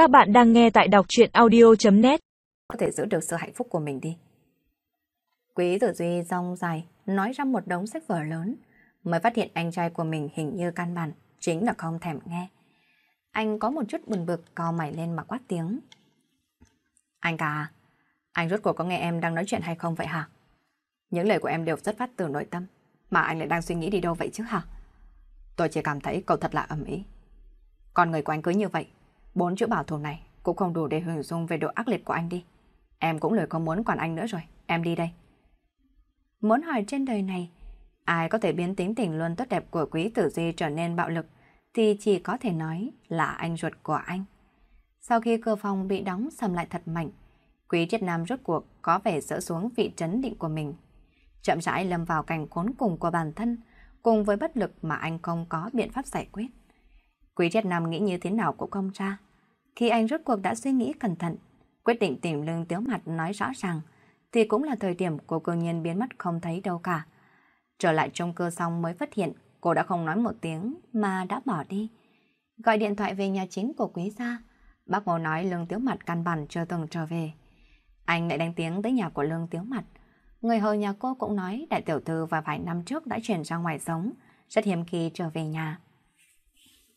Các bạn đang nghe tại đọc chuyện audio.net Có thể giữ được sự hạnh phúc của mình đi. Quý tử duy rong dài, nói ra một đống sách vở lớn, mới phát hiện anh trai của mình hình như căn bản, chính là không thèm nghe. Anh có một chút buồn bực, co mày lên mà quát tiếng. Anh cả, anh rốt cuộc có nghe em đang nói chuyện hay không vậy hả? Những lời của em đều xuất phát từ nội tâm, mà anh lại đang suy nghĩ đi đâu vậy chứ hả? Tôi chỉ cảm thấy cậu thật là ẩm ý. Con người của anh cứ như vậy, bốn chữ bảo thủ này cũng không đủ để hình dung về độ ác liệt của anh đi. Em cũng lời không muốn quản anh nữa rồi, em đi đây. Muốn hỏi trên đời này, ai có thể biến tính tình luôn tốt đẹp của quý tử duy trở nên bạo lực, thì chỉ có thể nói là anh ruột của anh. Sau khi cửa phòng bị đóng sầm lại thật mạnh, quý triết nam rốt cuộc có vẻ dỡ xuống vị trấn định của mình. Chậm rãi lâm vào cảnh khốn cùng của bản thân, cùng với bất lực mà anh không có biện pháp giải quyết. Quý triết nam nghĩ như thế nào cũng không ra. Khi anh rốt cuộc đã suy nghĩ cẩn thận, quyết định tìm lương tiếu mặt nói rõ ràng, thì cũng là thời điểm cô cương nhiên biến mất không thấy đâu cả. Trở lại trong cơ xong mới phát hiện cô đã không nói một tiếng mà đã bỏ đi. Gọi điện thoại về nhà chính của quý gia, bác Ngô nói lương tiếu mặt căn bản chưa từng trở về. Anh lại đánh tiếng tới nhà của lương tiếu mặt. Người hầu nhà cô cũng nói đại tiểu thư và vài năm trước đã chuyển ra ngoài sống, rất hiếm khi trở về nhà.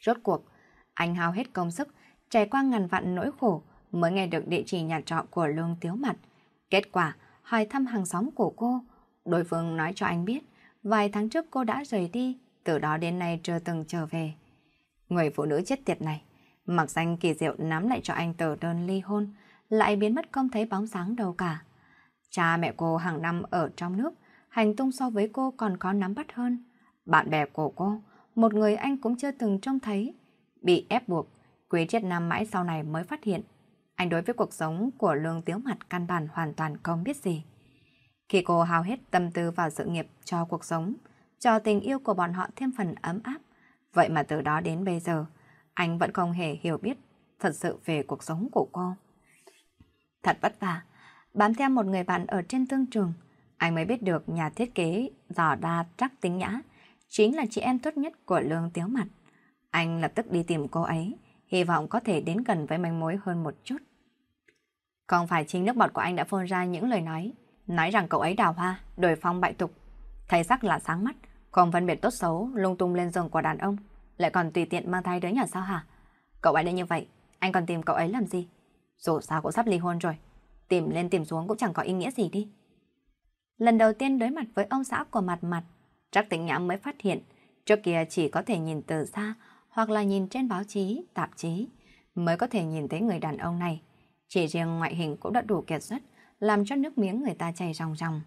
Rốt cuộc, anh hao hết công sức, trải qua ngàn vạn nỗi khổ mới nghe được địa chỉ nhà trọ của lương tiếu mặt. Kết quả, hỏi thăm hàng xóm của cô, đối phương nói cho anh biết, vài tháng trước cô đã rời đi, từ đó đến nay chưa từng trở về. Người phụ nữ chết tiệt này, mặc danh kỳ diệu nắm lại cho anh tờ đơn ly hôn, lại biến mất không thấy bóng sáng đâu cả. Cha mẹ cô hàng năm ở trong nước, hành tung so với cô còn có nắm bắt hơn. Bạn bè của cô, một người anh cũng chưa từng trông thấy. Bị ép buộc, Quý Triết Nam mãi sau này mới phát hiện. Anh đối với cuộc sống của Lương Tiếu Mặt căn bản hoàn toàn không biết gì. Khi cô hao hết tâm tư vào sự nghiệp cho cuộc sống, cho tình yêu của bọn họ thêm phần ấm áp, vậy mà từ đó đến bây giờ, anh vẫn không hề hiểu biết thật sự về cuộc sống của cô. Thật vất vả, bám theo một người bạn ở trên thương trường, anh mới biết được nhà thiết kế giỏ đa trắc tính nhã, chính là chị em tốt nhất của Lương Tiếu Mặt. Anh lập tức đi tìm cô ấy, hy vọng có thể đến gần với manh mối hơn một chút. Không phải chính nước bọt của anh đã phun ra những lời nói, nói rằng cậu ấy đào hoa, đổi phong bại tục. Thấy sắc là sáng mắt, không phân biệt tốt xấu, lung tung lên giường của đàn ông, lại còn tùy tiện mang thai đứa nhỏ sao hả? Cậu ấy đã như vậy, anh còn tìm cậu ấy làm gì? Dù sao cũng sắp ly hôn rồi, tìm lên tìm xuống cũng chẳng có ý nghĩa gì đi. Lần đầu tiên đối mặt với ông xã của mặt mặt, Trắc tính Nhã mới phát hiện, trước kia chỉ có thể nhìn từ xa hoặc là nhìn trên báo chí, tạp chí, mới có thể nhìn thấy người đàn ông này. Chỉ riêng ngoại hình cũng đã đủ kiệt xuất, làm cho nước miếng người ta chảy ròng ròng.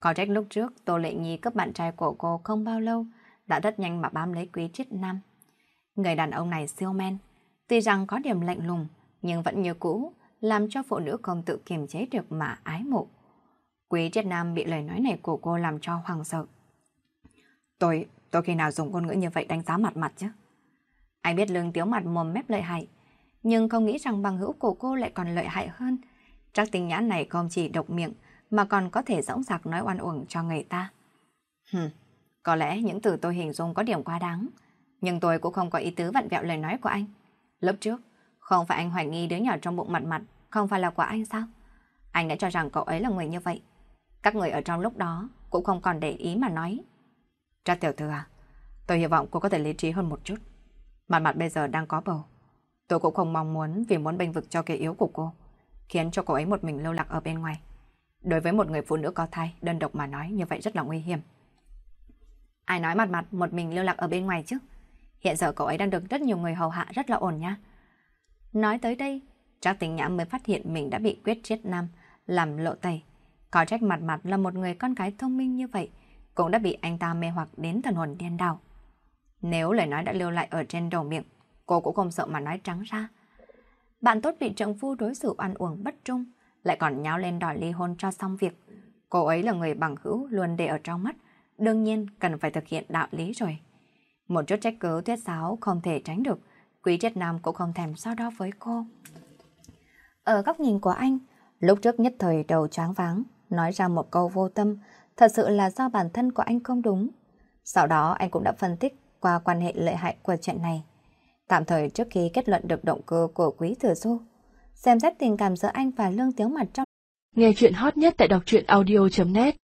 Có trách lúc trước Tô Lệ Nhi cấp bạn trai của cô không bao lâu, đã rất nhanh mà bám lấy quý triết nam. Người đàn ông này siêu men, tuy rằng có điểm lạnh lùng, nhưng vẫn như cũ, làm cho phụ nữ không tự kiềm chế được mà ái mộ. Quý triết nam bị lời nói này của cô làm cho hoàng sợ. Tôi, tôi khi nào dùng ngôn ngữ như vậy đánh giá mặt mặt chứ? Anh biết lương tiếu mặt mồm mép lợi hại, nhưng không nghĩ rằng bằng hữu của cô lại còn lợi hại hơn. Chắc tình nhãn này không chỉ độc miệng, mà còn có thể dõng dạc nói oan uổng cho người ta. Hừm, có lẽ những từ tôi hình dung có điểm quá đáng, nhưng tôi cũng không có ý tứ vặn vẹo lời nói của anh. Lớp trước, không phải anh hoài nghi đứa nhỏ trong bụng mặt mặt, không phải là của anh sao? Anh đã cho rằng cậu ấy là người như vậy. Các người ở trong lúc đó cũng không còn để ý mà nói. Trác tiểu thư à, tôi hy vọng cô có thể lý trí hơn một chút. Mặt mặt bây giờ đang có bầu. Tôi cũng không mong muốn vì muốn bênh vực cho kẻ yếu của cô, khiến cho cô ấy một mình lưu lạc ở bên ngoài. Đối với một người phụ nữ có thai, đơn độc mà nói như vậy rất là nguy hiểm. Ai nói mặt mặt một mình lưu lạc ở bên ngoài chứ? Hiện giờ cậu ấy đang được rất nhiều người hầu hạ rất là ổn nha. Nói tới đây, Trác tình nhã mới phát hiện mình đã bị quyết triết nam, làm lộ tẩy. Có trách mặt mặt là một người con gái thông minh như vậy, cũng đã bị anh ta mê hoặc đến thần hồn điên đảo. Nếu lời nói đã lưu lại ở trên đầu miệng, cô cũng không sợ mà nói trắng ra. Bạn tốt bị trượng phu đối xử ăn uống bất trung, lại còn nháo lên đòi ly hôn cho xong việc. Cô ấy là người bằng hữu luôn để ở trong mắt, đương nhiên cần phải thực hiện đạo lý rồi. Một chút trách cứ thuyết giáo không thể tránh được, quý triết nam cũng không thèm so đo với cô. Ở góc nhìn của anh, lúc trước nhất thời đầu choáng váng, nói ra một câu vô tâm, thật sự là do bản thân của anh không đúng. Sau đó anh cũng đã phân tích qua quan hệ lợi hại của chuyện này. Tạm thời trước khi kết luận được động cơ của quý thừa du, xem xét tình cảm giữa anh và Lương Tiếu Mặt trong Nghe chuyện hot nhất tại đọc truyện audio.net